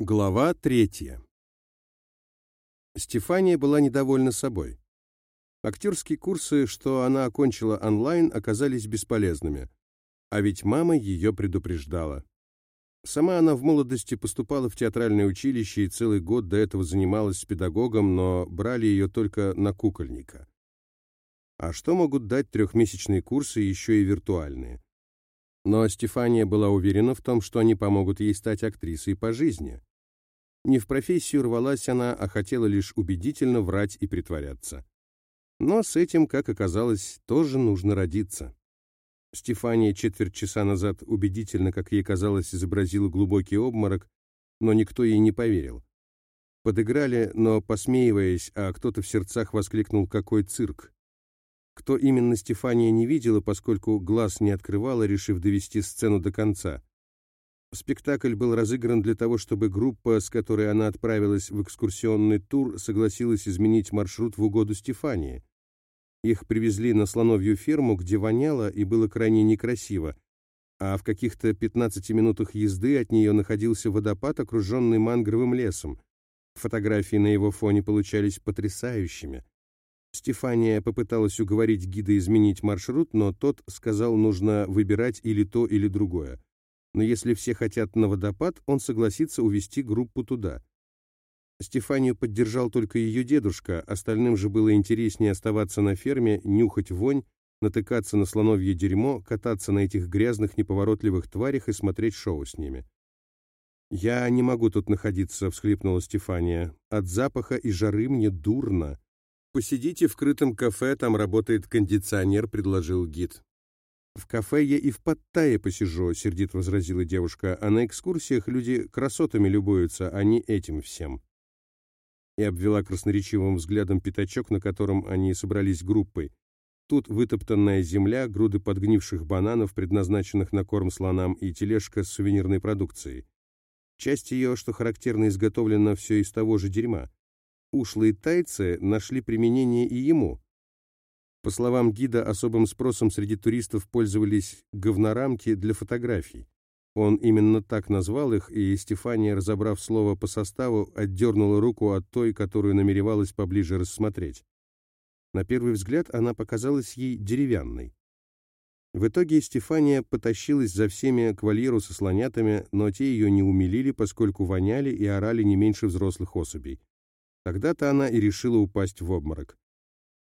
Глава третья. Стефания была недовольна собой. Актерские курсы, что она окончила онлайн, оказались бесполезными. А ведь мама ее предупреждала. Сама она в молодости поступала в театральное училище и целый год до этого занималась с педагогом, но брали ее только на кукольника. А что могут дать трехмесячные курсы, еще и виртуальные? Но Стефания была уверена в том, что они помогут ей стать актрисой по жизни. Не в профессию рвалась она, а хотела лишь убедительно врать и притворяться. Но с этим, как оказалось, тоже нужно родиться. Стефания четверть часа назад убедительно, как ей казалось, изобразила глубокий обморок, но никто ей не поверил. Подыграли, но посмеиваясь, а кто-то в сердцах воскликнул «Какой цирк!». Кто именно Стефания не видела, поскольку глаз не открывала, решив довести сцену до конца. Спектакль был разыгран для того, чтобы группа, с которой она отправилась в экскурсионный тур, согласилась изменить маршрут в угоду Стефании. Их привезли на слоновью ферму, где воняло и было крайне некрасиво, а в каких-то 15 минутах езды от нее находился водопад, окруженный мангровым лесом. Фотографии на его фоне получались потрясающими. Стефания попыталась уговорить гида изменить маршрут, но тот сказал, нужно выбирать или то, или другое но если все хотят на водопад, он согласится увести группу туда. Стефанию поддержал только ее дедушка, остальным же было интереснее оставаться на ферме, нюхать вонь, натыкаться на слоновье дерьмо, кататься на этих грязных неповоротливых тварях и смотреть шоу с ними. «Я не могу тут находиться», — всхлипнула Стефания. «От запаха и жары мне дурно». «Посидите в крытом кафе, там работает кондиционер», — предложил гид. «В кафе я и в Паттайе посижу», — сердит возразила девушка, «а на экскурсиях люди красотами любуются, а не этим всем». И обвела красноречивым взглядом пятачок, на котором они собрались группой. Тут вытоптанная земля, груды подгнивших бананов, предназначенных на корм слонам, и тележка с сувенирной продукцией. Часть ее, что характерно, изготовлена все из того же дерьма. Ушлые тайцы нашли применение и ему. По словам гида, особым спросом среди туристов пользовались говнорамки для фотографий. Он именно так назвал их, и Стефания, разобрав слово по составу, отдернула руку от той, которую намеревалась поближе рассмотреть. На первый взгляд она показалась ей деревянной. В итоге Стефания потащилась за всеми к вольеру со слонятами, но те ее не умилили, поскольку воняли и орали не меньше взрослых особей. Тогда-то она и решила упасть в обморок.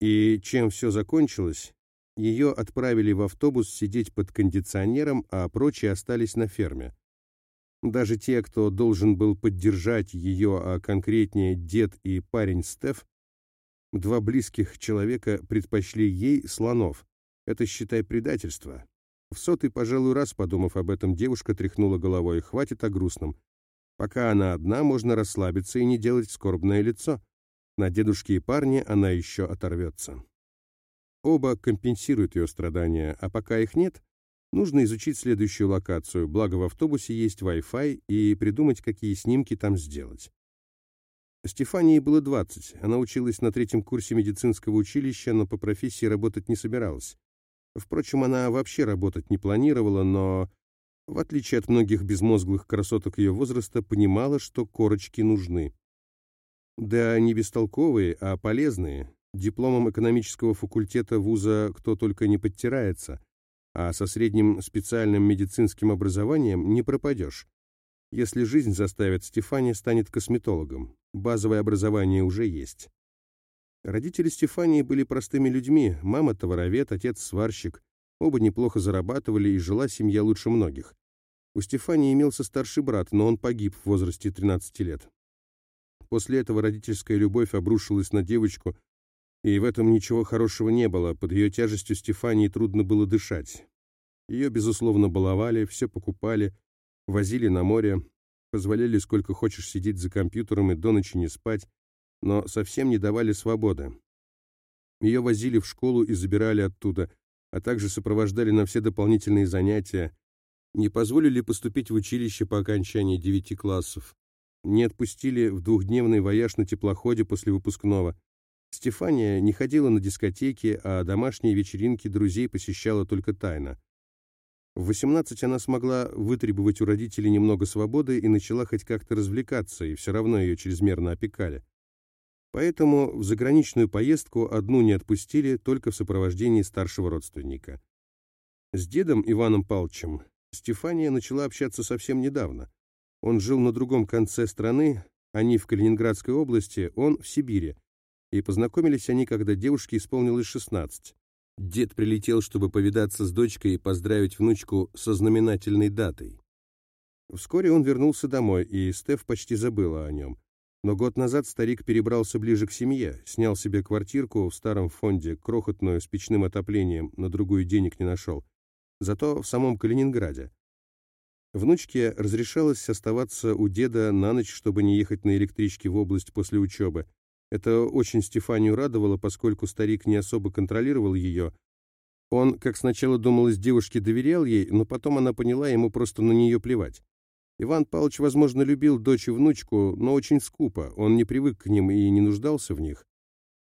И чем все закончилось, ее отправили в автобус сидеть под кондиционером, а прочие остались на ферме. Даже те, кто должен был поддержать ее, а конкретнее дед и парень Стеф, два близких человека предпочли ей слонов. Это, считай, предательство. В сотый, пожалуй, раз, подумав об этом, девушка тряхнула головой. Хватит о грустном. Пока она одна, можно расслабиться и не делать скорбное лицо. На дедушке и парне она еще оторвется. Оба компенсируют ее страдания, а пока их нет, нужно изучить следующую локацию, благо в автобусе есть Wi-Fi, и придумать, какие снимки там сделать. Стефании было 20, она училась на третьем курсе медицинского училища, но по профессии работать не собиралась. Впрочем, она вообще работать не планировала, но, в отличие от многих безмозглых красоток ее возраста, понимала, что корочки нужны. Да не бестолковые, а полезные. Дипломом экономического факультета вуза кто только не подтирается, а со средним специальным медицинским образованием не пропадешь. Если жизнь заставит, Стефания станет косметологом. Базовое образование уже есть. Родители Стефании были простыми людьми, мама товаровед, отец сварщик. Оба неплохо зарабатывали, и жила семья лучше многих. У Стефании имелся старший брат, но он погиб в возрасте 13 лет. После этого родительская любовь обрушилась на девочку, и в этом ничего хорошего не было, под ее тяжестью Стефании трудно было дышать. Ее, безусловно, баловали, все покупали, возили на море, позволяли сколько хочешь сидеть за компьютером и до ночи не спать, но совсем не давали свободы. Ее возили в школу и забирали оттуда, а также сопровождали на все дополнительные занятия, не позволили поступить в училище по окончании девяти классов не отпустили в двухдневный вояж на теплоходе после выпускного. Стефания не ходила на дискотеки, а домашние вечеринки друзей посещала только тайно. В 18 она смогла вытребовать у родителей немного свободы и начала хоть как-то развлекаться, и все равно ее чрезмерно опекали. Поэтому в заграничную поездку одну не отпустили только в сопровождении старшего родственника. С дедом Иваном Павловичем Стефания начала общаться совсем недавно. Он жил на другом конце страны, они в Калининградской области, он в Сибири. И познакомились они, когда девушке исполнилось 16. Дед прилетел, чтобы повидаться с дочкой и поздравить внучку со знаменательной датой. Вскоре он вернулся домой, и Стеф почти забыла о нем. Но год назад старик перебрался ближе к семье, снял себе квартирку в старом фонде, крохотную, с печным отоплением, на другую денег не нашел. Зато в самом Калининграде. Внучке разрешалось оставаться у деда на ночь, чтобы не ехать на электричке в область после учебы, это очень Стефанию радовало, поскольку старик не особо контролировал ее. Он, как сначала думалось, девушке доверял ей, но потом она поняла, ему просто на нее плевать. Иван Павлович, возможно, любил дочь и внучку, но очень скупо, он не привык к ним и не нуждался в них.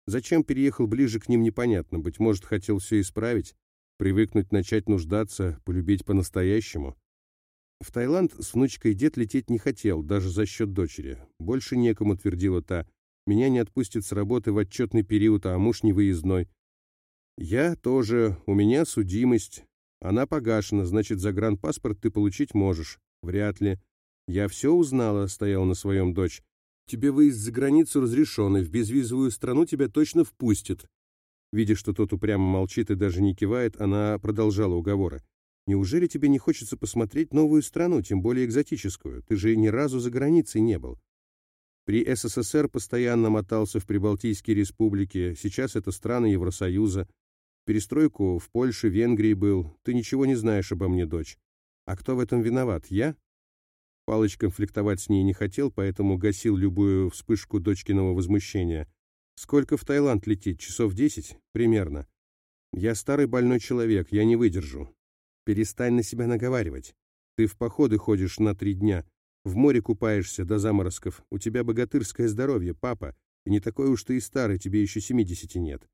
Зачем переехал ближе к ним, непонятно, быть может, хотел все исправить, привыкнуть начать нуждаться, полюбить по-настоящему. В Таиланд с внучкой дед лететь не хотел, даже за счет дочери. Больше некому, твердила та. Меня не отпустят с работы в отчетный период, а муж не выездной. Я тоже, у меня судимость. Она погашена, значит, загранпаспорт ты получить можешь. Вряд ли. Я все узнала, стоял на своем дочь. Тебе выезд за границу разрешен, и в безвизовую страну тебя точно впустят. Видя, что тот упрямо молчит и даже не кивает, она продолжала уговоры. «Неужели тебе не хочется посмотреть новую страну, тем более экзотическую? Ты же ни разу за границей не был. При СССР постоянно мотался в Прибалтийские республики, сейчас это страны Евросоюза. Перестройку в Польше, Венгрии был. Ты ничего не знаешь обо мне, дочь. А кто в этом виноват? Я? Палыч конфликтовать с ней не хотел, поэтому гасил любую вспышку дочкиного возмущения. Сколько в Таиланд лететь? Часов десять? Примерно. Я старый больной человек, я не выдержу. Перестань на себя наговаривать. Ты в походы ходишь на три дня. В море купаешься до заморозков. У тебя богатырское здоровье, папа. И не такой уж ты и старый, тебе еще семидесяти нет.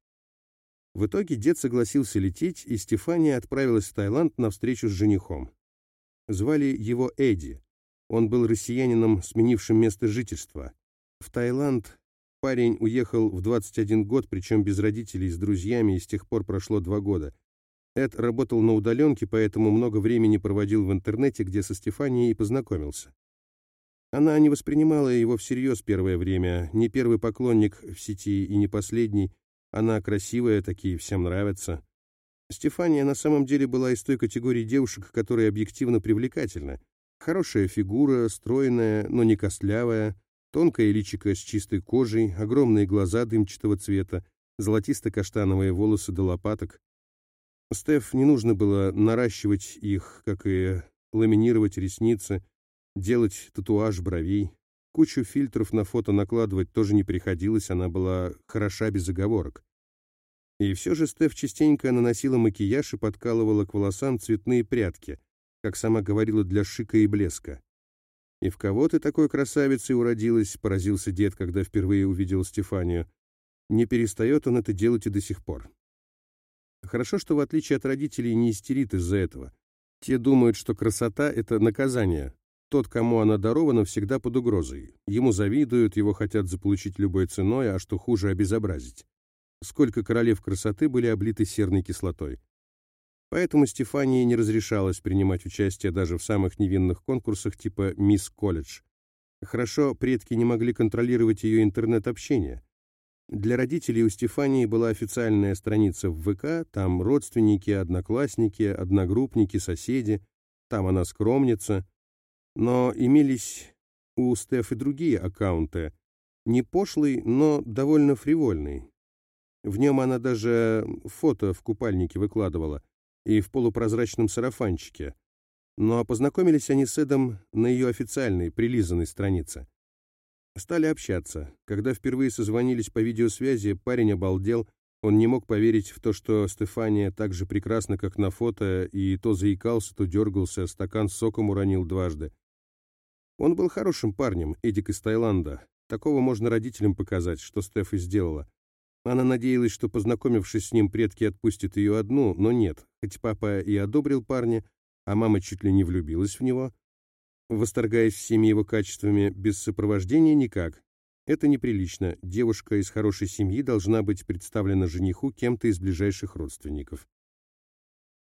В итоге дед согласился лететь, и Стефания отправилась в Таиланд на встречу с женихом. Звали его Эдди. Он был россиянином, сменившим место жительства. В Таиланд парень уехал в 21 год, причем без родителей, с друзьями, и с тех пор прошло два года. Эд работал на удаленке, поэтому много времени проводил в интернете, где со Стефанией и познакомился. Она не воспринимала его всерьез первое время, не первый поклонник в сети и не последний. Она красивая, такие всем нравятся. Стефания на самом деле была из той категории девушек, которые объективно привлекательны. Хорошая фигура, стройная, но не костлявая, тонкое личико с чистой кожей, огромные глаза дымчатого цвета, золотисто-каштановые волосы до лопаток. Стеф не нужно было наращивать их, как и ламинировать ресницы, делать татуаж бровей. Кучу фильтров на фото накладывать тоже не приходилось, она была хороша без оговорок. И все же Стеф частенько наносила макияж и подкалывала к волосам цветные прядки, как сама говорила, для шика и блеска. «И в кого ты такой красавицей уродилась?» — поразился дед, когда впервые увидел Стефанию. Не перестает он это делать и до сих пор. Хорошо, что в отличие от родителей не истерит из-за этого. Те думают, что красота — это наказание, тот, кому она дарована, всегда под угрозой. Ему завидуют, его хотят заполучить любой ценой, а что хуже, обезобразить. Сколько королев красоты были облиты серной кислотой. Поэтому Стефании не разрешалось принимать участие даже в самых невинных конкурсах типа «Мисс Колледж». Хорошо, предки не могли контролировать ее интернет-общение. Для родителей у Стефании была официальная страница в ВК, там родственники, одноклассники, одногруппники, соседи, там она скромница, но имелись у Стеф и другие аккаунты, не пошлый, но довольно фривольный. В нем она даже фото в купальнике выкладывала и в полупрозрачном сарафанчике. Но познакомились они с Эдом на ее официальной, прилизанной странице. Стали общаться. Когда впервые созвонились по видеосвязи, парень обалдел, он не мог поверить в то, что Стефания так же прекрасна, как на фото, и то заикался, то дергался, стакан с соком уронил дважды. Он был хорошим парнем, Эдик из Таиланда. Такого можно родителям показать, что Стеф и сделала. Она надеялась, что, познакомившись с ним, предки отпустят ее одну, но нет. Хоть папа и одобрил парня, а мама чуть ли не влюбилась в него, восторгаясь всеми его качествами, без сопровождения никак. Это неприлично. Девушка из хорошей семьи должна быть представлена жениху кем-то из ближайших родственников.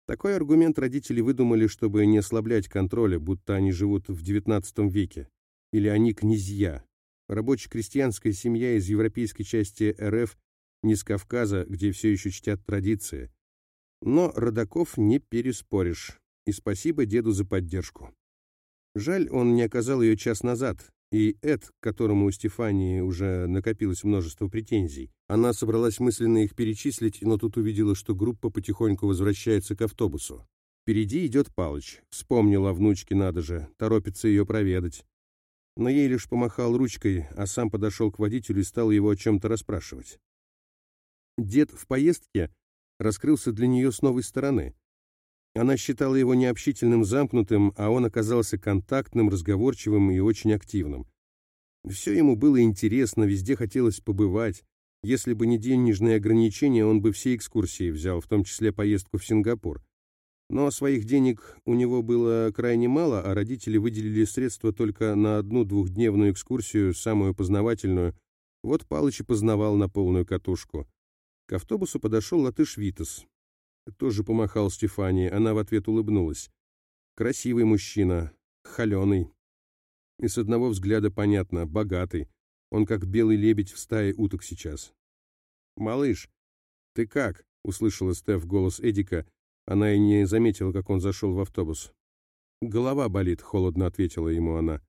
Такой аргумент родители выдумали, чтобы не ослаблять контроля, будто они живут в XIX веке. Или они князья. Рабоче-крестьянская семья из европейской части РФ, не с Кавказа, где все еще чтят традиции. Но родаков не переспоришь. И спасибо деду за поддержку. Жаль, он не оказал ее час назад, и Эд, к которому у Стефании уже накопилось множество претензий. Она собралась мысленно их перечислить, но тут увидела, что группа потихоньку возвращается к автобусу. Впереди идет Палыч. Вспомнила внучке, надо же, торопится ее проведать. Но ей лишь помахал ручкой, а сам подошел к водителю и стал его о чем-то расспрашивать. Дед в поездке раскрылся для нее с новой стороны. Она считала его необщительным, замкнутым, а он оказался контактным, разговорчивым и очень активным. Все ему было интересно, везде хотелось побывать. Если бы не денежные ограничения, он бы все экскурсии взял, в том числе поездку в Сингапур. Но своих денег у него было крайне мало, а родители выделили средства только на одну двухдневную экскурсию, самую познавательную. Вот Палыч и познавал на полную катушку. К автобусу подошел латыш Витас. Тоже помахал Стефании, она в ответ улыбнулась. Красивый мужчина, холеный. И с одного взгляда понятно, богатый. Он как белый лебедь в стае уток сейчас. «Малыш, ты как?» — услышала Стеф голос Эдика. Она и не заметила, как он зашел в автобус. «Голова болит», — холодно ответила ему она.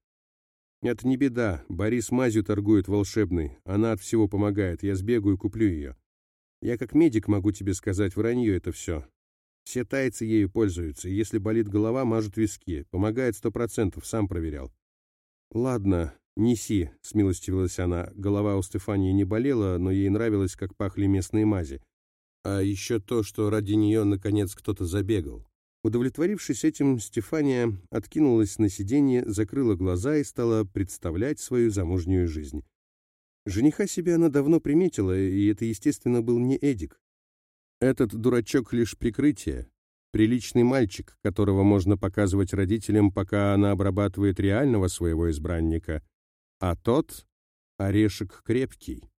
«Это не беда. Борис мазью торгует волшебной. Она от всего помогает. Я сбегаю и куплю ее. Я как медик могу тебе сказать, вранье это все. Все тайцы ею пользуются, если болит голова, мажут виски. Помогает сто процентов, сам проверял. Ладно, неси, смилостивилась она. Голова у Стефании не болела, но ей нравилось, как пахли местные мази. А еще то, что ради нее, наконец, кто-то забегал. Удовлетворившись этим, Стефания откинулась на сиденье, закрыла глаза и стала представлять свою замужнюю жизнь. Жениха себе она давно приметила, и это, естественно, был не Эдик. Этот дурачок лишь прикрытие. Приличный мальчик, которого можно показывать родителям, пока она обрабатывает реального своего избранника. А тот — орешек крепкий.